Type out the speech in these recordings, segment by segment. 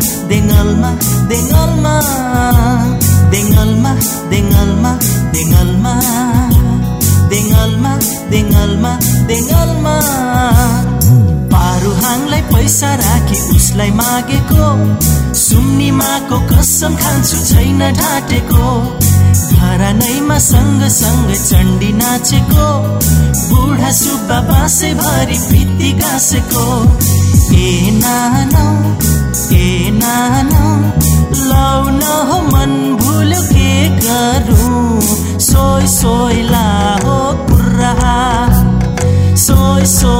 den alma, den alma, den alma, den alma, den alma, den alma, den alma, den alma. पारुहाङलाई पैसा राखे उसलाई मागेको। सुम्निमाको कसम खान्छु छैन ढाँटेको। सँग सँग चण्डी नाचेको। बुढा सुब्बा भरी भित्ति गाँसेको। ए नानो ए नानो लाउन मन भुल के गरौँ सोय सोइला हो कुरा सोय सोय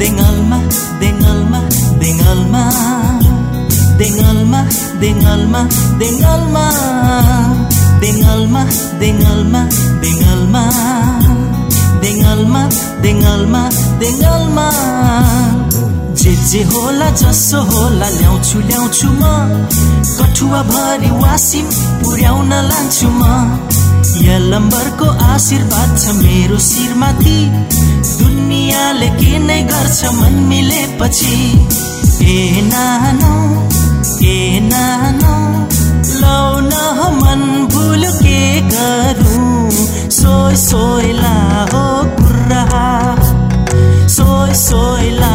den alma, den alma, den alma, den alma, den alma, den alma, den alma, den alma. जे जे होला जसो होला ल्याउँछु ल्याउँछु म कठुवा भरि वासिम पुर्याउन लान्छु म यलम्बरको आशीर्वाद छ मेरो शिरमाथि दुनियाँले के नै गर्छ मन मिलेपछि। ए नानो ए नानो लौ न मन भुल के गरौँ। सोइ सोइला हो कुर्रा। सोइ सोइला